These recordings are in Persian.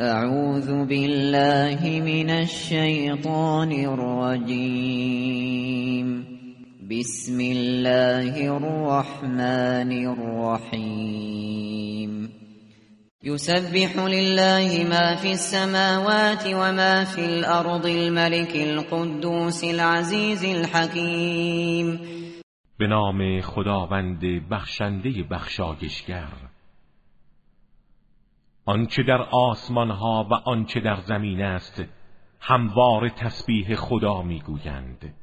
أعوذ بالله من الشیطان الرجیم بسم الله الرحمن الرحیم يسبح لله ما في السماوات وما في الأرض الملك القدوس العزيز الحكيم. به نام خداوند بخشنده بخشایشگر. آنچه در آسمان ها و آنچه در زمین است هموار تسبیح خدا می‌گویند.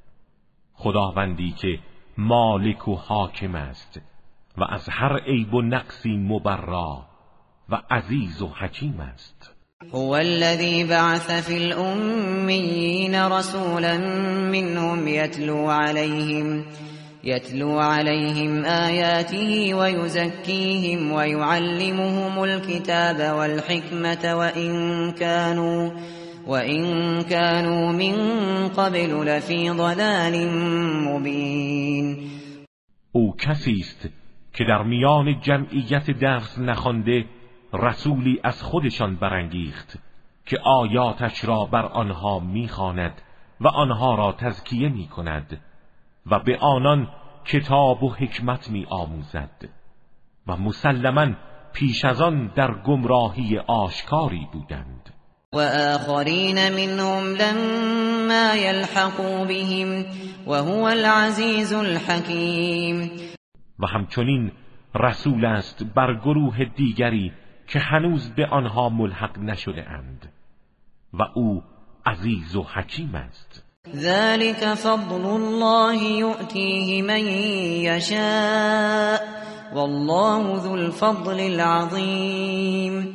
خداوندی که مالک و حاکم است و از هر عیب و نقصی مبرا و عزیز و حکیم است. هو الذي بعث في الأميين رسولا منهم يتلو عليهم يتلو عليهم آياته ويزكيهم ويعلمهم الكتاب والحكمة وإن كانوا وإن كانوا من قبل لفي ضلال مبين. او کسی است که در میان جمعیت درس نخوانده رسولی از خودشان برانگیخت که آیاتش را بر آنها می‌خواند و آنها را تزکیه می کند و به آنان کتاب و حکمت می آموزد و مسلما پیش از آن در گمراهی آشکاری بودند. و آخرین منهم لما يلحقوا بهم وهو العزیز الحکیم. و همچنین رسول است بر گروه دیگری که هنوز به آنها ملحق نشده اند و او عزیز و حکیم است. ذلك فضل الله يؤتيه من يشاء والله ذو الفضل العظیم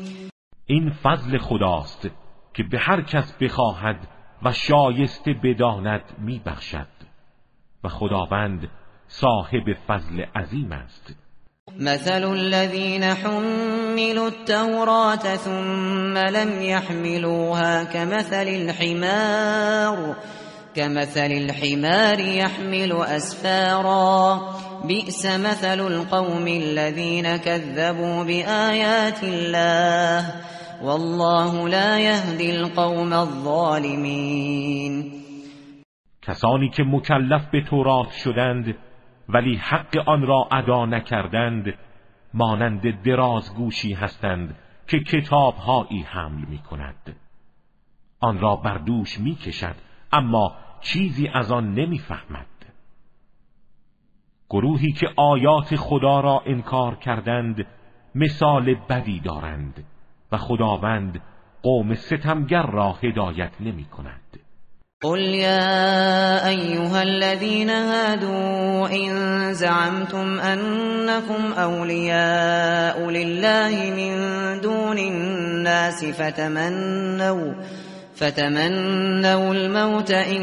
این فضل خداست که به هر کس بخواهد و شایسته بداند میبخشد. و خداوند صاحب فضل عظیم است. مثل الذين حملوا التوراة ثم لم يحملوها كمثل الحمار كمثل الحمار يحمل أسفارا. بئس مثل القوم الذين كذبوا بآيات الله. والله لا يهدي القوم الظالمين. کسانی که مکلف به تورات شدند ولی حق آن را ادا نکردند مانند درازگوشی هستند که کتابهایی حمل می کند آن را بر دوش می کشد اما چیزی از آن نمی‌فهمد. گروهی که آیات خدا را انکار کردند مثال بدی دارند و خداوند قوم ستمگر را هدایت نمی کند قل يا أيها الذين هادوا إن زعمتم أنكم أولياء لله من دون الناس فتمنوا فتمنوا الموت إن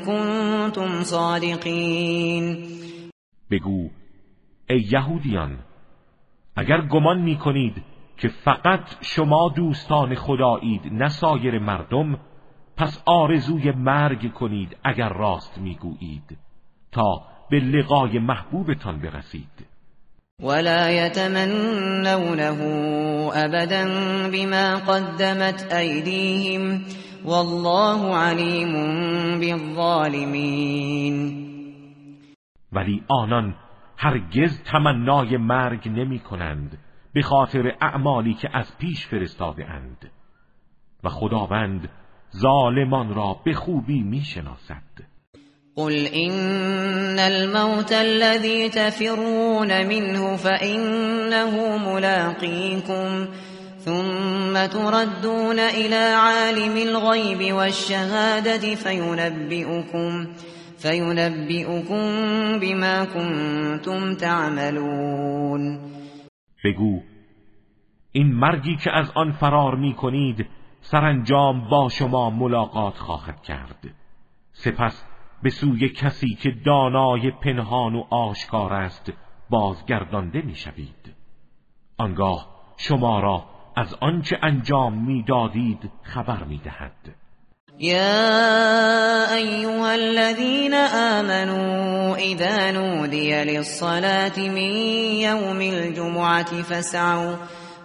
كنتم صادقین بگو ای یهودیان اگر گمان می کنید که فقط شما دوستان خدایید نه سایر مردم پس آرزوی مرگ کنید اگر راست می‌گویید تا به لقای محبوبتان برسید. ولا يتمنونه ابدا بما قدمت ایدیهم والله علیم بالظالمین ولی آنان هرگز تمنای مرگ نمی کنند به خاطر اعمالی که از پیش فرستاده اند. و خداوند ظالمان را به خوبی می‌شناسد قل ان الموت الذي تفرون منه فانه ملاقيكم. ثم تردون الى عالم الغيب والشهاده فينبئكم فينبئكم بما كنتم تعملون. بگو این مرگی که از آن فرار می کنید سرانجام با شما ملاقات خواهد کرد. سپس به سوی کسی که دانای پنهان و آشکار است بازگردانده می‌شوید. آنگاه شما را از آنچه انجام می‌دادید خبر می‌دهد. یا ایها الذين آمنوا اذا نودي للصلاة من يوم الجمعة فاسعوا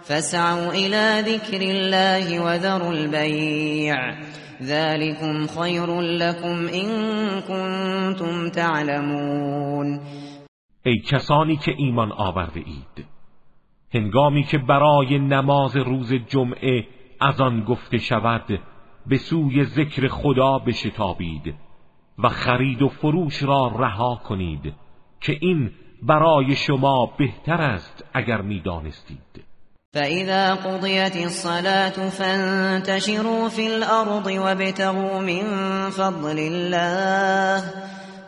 فاسعوا الى ذكر الله وذروا البيع ذلكم خیر لكم این کنتم تعلمون. ای کسانی که ایمان آورده اید هنگامی که برای نماز روز جمعه از آن گفته شود به سوی ذکر خدا بشتابید و خرید و فروش را رها کنید که این برای شما بهتر است اگر می‌دانستید. فإذا قضيت الصلاة فانتشروا في الأرض وابتغوا من فضل الله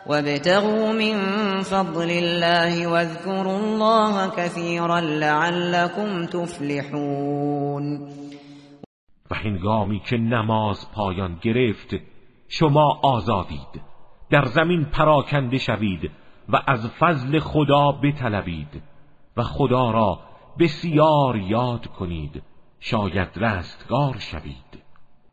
وابتغوا من فضل الله واذكروا الله كثيرا لعلكم تفلحون. و هنگامی که نماز پایان گرفت شما آزادید در زمین پراکنده شوید و از فضل خدا بطلبید و خدا را بسیار یاد کنید شاید رستگار شوید.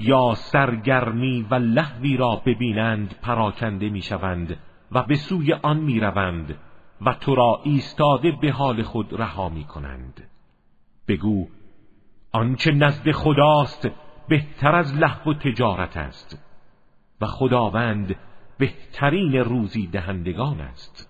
یا سرگرمی و لحوی را ببینند پراکنده می‌شوند و به سوی آن می‌روند و تو را ایستاده به حال خود رها می کنند بگو آنچه نزد خداست بهتر از لحو و تجارت است و خداوند بهترین روزی دهندگان است.